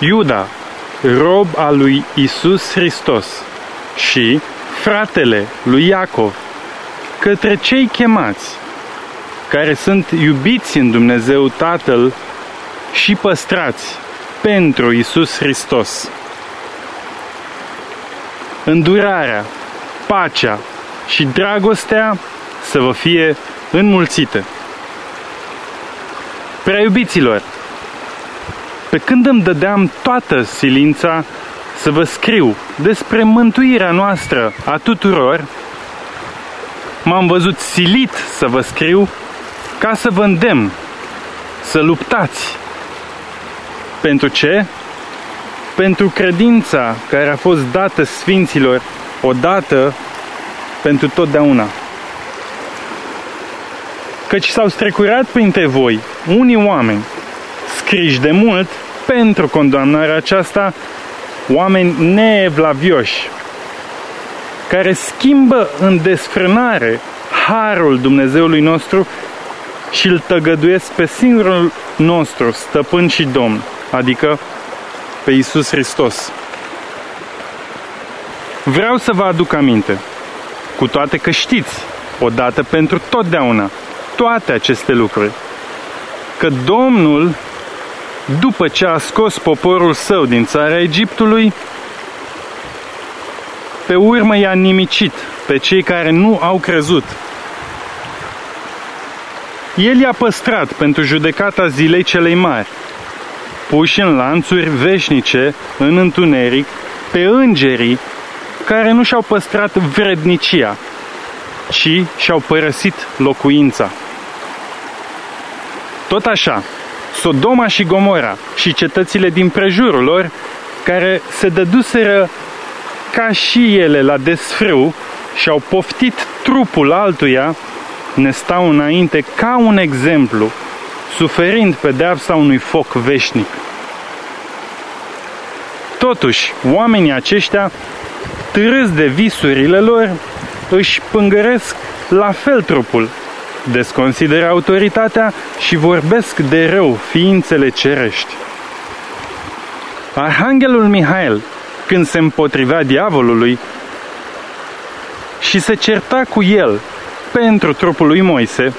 Iuda, rob al lui Isus Hristos și fratele lui Iacov, către cei chemați, care sunt iubiți în Dumnezeu Tatăl și păstrați pentru Isus Hristos. Îndurarea, pacea și dragostea să vă fie înmulțite. Prea iubiților, pe când îmi dădeam toată silința să vă scriu despre mântuirea noastră a tuturor, m-am văzut silit să vă scriu ca să vă îndemn să luptați. Pentru ce? Pentru credința care a fost dată sfinților odată pentru totdeauna. Căci s-au strecurat printre voi unii oameni scriși de mult pentru condamnarea aceasta oameni neevlavioși, care schimbă în desfrânare harul Dumnezeului nostru și îl tăgăduiesc pe singurul nostru stăpân și domn, adică pe Isus Hristos. Vreau să vă aduc aminte, cu toate că știți, odată pentru totdeauna, toate aceste lucruri, că Domnul după ce a scos poporul său din țara Egiptului, pe urmă i-a nimicit pe cei care nu au crezut. El i-a păstrat pentru judecata zilei celei mari, puși în lanțuri veșnice, în întuneric, pe îngerii care nu și-au păstrat vrednicia, ci și-au părăsit locuința. Tot așa, Sodoma și Gomora și cetățile din prejurul lor, care se dăduseră ca și ele la desfrâu și au poftit trupul altuia, ne stau înainte ca un exemplu, suferind pedeapsa unui foc veșnic. Totuși, oamenii aceștia, târâți de visurile lor, își pângăresc la fel trupul desconsideră autoritatea și vorbesc de rău ființele cerești. Arhanghelul Mihail, când se împotrivea diavolului și se certa cu el pentru trupul lui Moise,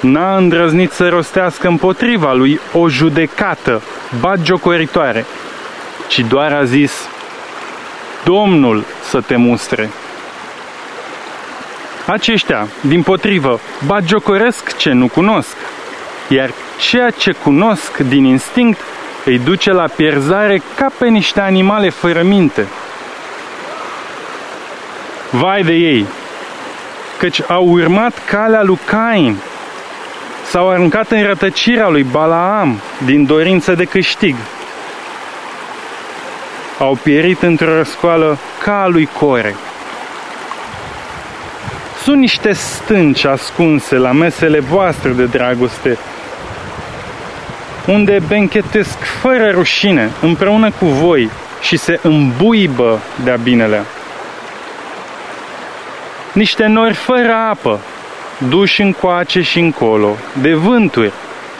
n-a îndrăznit să rostească împotriva lui o judecată bagiocoritoare, ci doar a zis, Domnul să te mustre. Aceștia, din potrivă, bagiocoresc ce nu cunosc, iar ceea ce cunosc din instinct îi duce la pierzare ca pe niște animale fără minte. Vai de ei, căci au urmat calea lui Cain, s-au aruncat în rătăcirea lui Balaam din dorință de câștig. Au pierit într-o răscoală ca a lui Core. Sunt niște stânci ascunse la mesele voastre de dragoste, unde benchetesc fără rușine împreună cu voi și se îmbuibă de-a binele. Niște nori fără apă, duși încoace și încolo, de vânturi,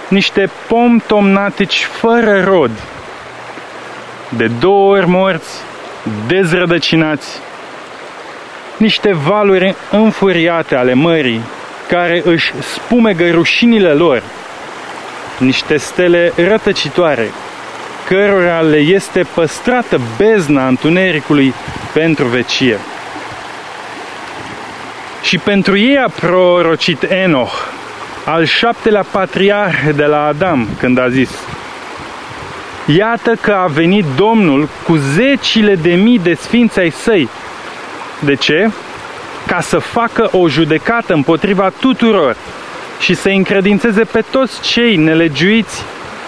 niște pom tomnatici fără rod, de două ori morți, dezrădăcinați, niște valuri înfuriate ale mării, care își spumegă rușinile lor, niște stele rătăcitoare, cărora le este păstrată bezna întunericului pentru vecie. Și pentru ei a prorocit Enoch, al șaptelea patriarh de la Adam, când a zis Iată că a venit Domnul cu zecile de mii de sfinți ai săi de ce? Ca să facă o judecată împotriva tuturor și să încredințeze pe toți cei nelegiuiți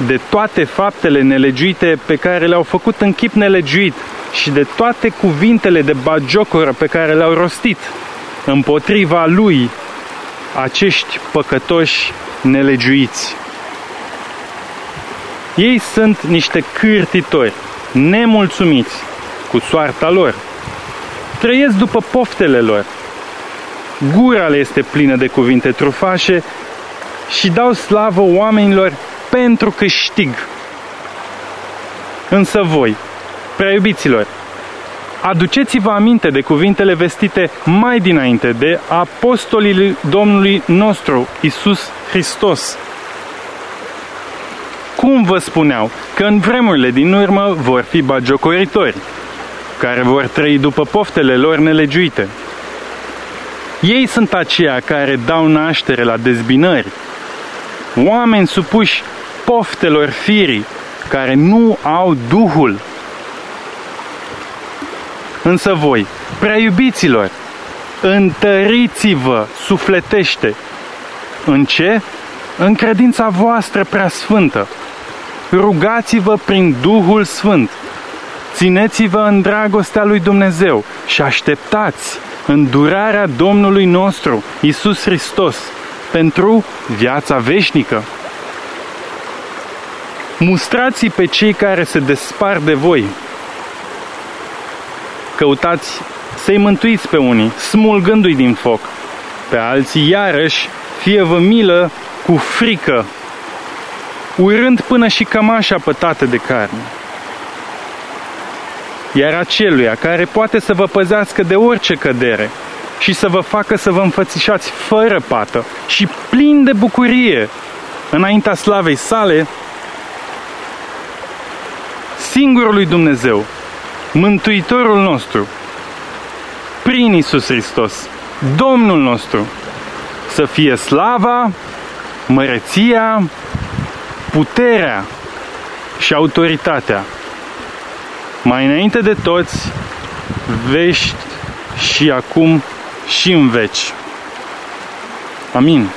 de toate faptele nelegiuite pe care le-au făcut în chip nelegiuit și de toate cuvintele de bagiocoră pe care le-au rostit împotriva lui acești păcătoși nelegiuiți. Ei sunt niște cârtitori, nemulțumiți cu soarta lor, trăiesc după poftele lor. Gura le este plină de cuvinte trufașe și dau slavă oamenilor pentru câștig. Însă voi, prea iubiților, aduceți-vă aminte de cuvintele vestite mai dinainte de apostolii Domnului nostru, Isus Hristos. Cum vă spuneau că în vremurile din urmă vor fi bagiocoritori, care vor trăi după poftele lor nelegiuite. Ei sunt aceia care dau naștere la dezbinări, oameni supuși poftelor firii, care nu au Duhul. Însă voi, prea iubiților, întăriți-vă sufletește. În ce? În credința voastră prea sfântă. Rugați-vă prin Duhul Sfânt. Țineți-vă în dragostea lui Dumnezeu și așteptați îndurarea Domnului nostru, Isus Hristos, pentru viața veșnică. Mustrați pe cei care se despar de voi. Căutați să-i mântuiți pe unii, smulgându-i din foc. Pe alții, iarăși, fie vă milă cu frică, urând până și cămașa pătată de carne. Iar aceluia care poate să vă păzească de orice cădere și să vă facă să vă înfățișați fără pată și plin de bucurie înaintea slavei sale, singurului Dumnezeu, Mântuitorul nostru, prin Isus Hristos, Domnul nostru, să fie slava, măreția, puterea și autoritatea, mai înainte de toți, vești și acum și în veci. Amin.